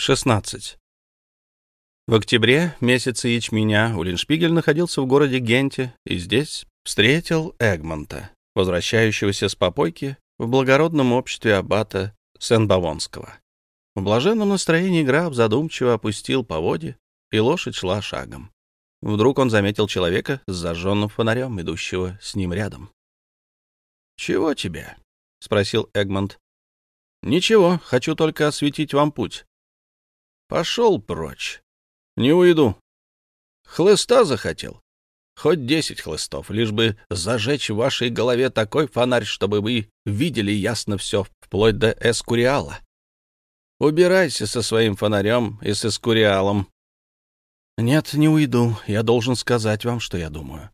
16. В октябре, месяце ячменя, Улиншпигель находился в городе Генте и здесь встретил Эгмонта, возвращающегося с попойки в благородном обществе аббата Сен-Бавонского. В блаженном настроении граф задумчиво опустил поводья, и лошадь шла шагом. Вдруг он заметил человека с зажженным фонарем, идущего с ним рядом. «Чего тебе?» — спросил Эгмонт. «Ничего, хочу только осветить вам путь». «Пошел прочь. Не уйду. Хлыста захотел? Хоть десять хлыстов, лишь бы зажечь в вашей голове такой фонарь, чтобы вы видели ясно все, вплоть до эскуриала. Убирайся со своим фонарем и с эскуриалом, «Нет, не уйду. Я должен сказать вам, что я думаю».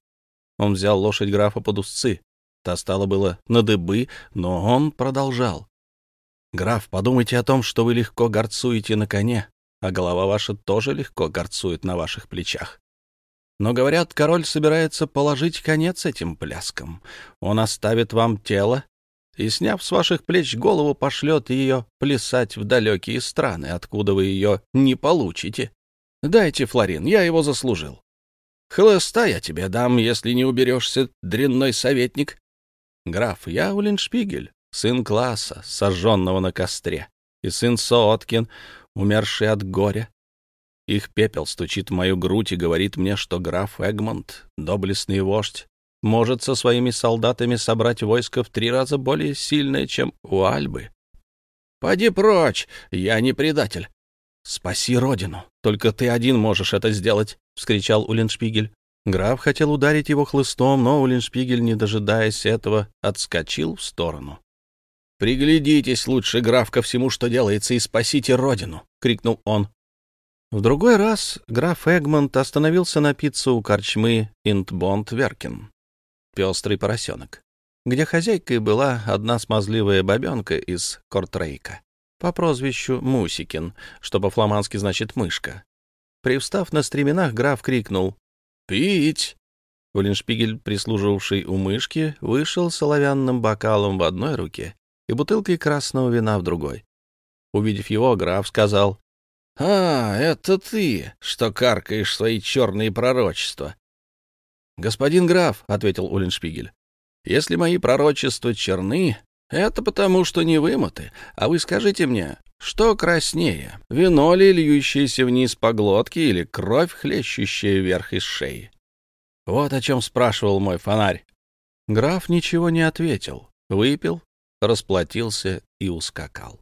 Он взял лошадь графа под узцы. Та стала было на дыбы, но он продолжал. «Граф, подумайте о том, что вы легко горцуете на коне, а голова ваша тоже легко горцует на ваших плечах. Но, говорят, король собирается положить конец этим пляскам. Он оставит вам тело и, сняв с ваших плеч голову, пошлет ее плясать в далекие страны, откуда вы ее не получите. Дайте, Флорин, я его заслужил. Хлыста я тебе дам, если не уберешься, дрянной советник. Граф, я Улиншпигель, сын класса, сожженного на костре, и сын Сооткин, умерший от горя. Их пепел стучит в мою грудь и говорит мне, что граф Эгмонт, доблестный вождь, может со своими солдатами собрать войско в три раза более сильное, чем у Альбы. Поди прочь, я не предатель. «Спаси родину! Только ты один можешь это сделать!» — вскричал Улиншпигель. Граф хотел ударить его хлыстом, но Улиншпигель, не дожидаясь этого, отскочил в сторону. «Приглядитесь лучше, граф, ко всему, что делается, и спасите родину!» — крикнул он. В другой раз граф Эгмонт остановился напиться у корчмы Интбонд Веркин, пестрый поросенок, где хозяйкой была одна смазливая бабенка из Кортрейка по прозвищу Мусикин, что по-фламандски значит «мышка». Привстав на стременах, граф крикнул «Пить!». Уллиншпигель, прислуживавший у мышки, вышел с оловянным бокалом в одной руке и бутылкой красного вина в другой. Увидев его, граф сказал «А, это ты, что каркаешь свои черные пророчества!» «Господин граф», — ответил Уллиншпигель, — «если мои пророчества черны, это потому, что не вымыты. А вы скажите мне, что краснее, вино ли, льющееся вниз по глотке, или кровь, хлещущая вверх из шеи? Вот о чем спрашивал мой фонарь. Граф ничего не ответил, выпил, расплатился и ускакал.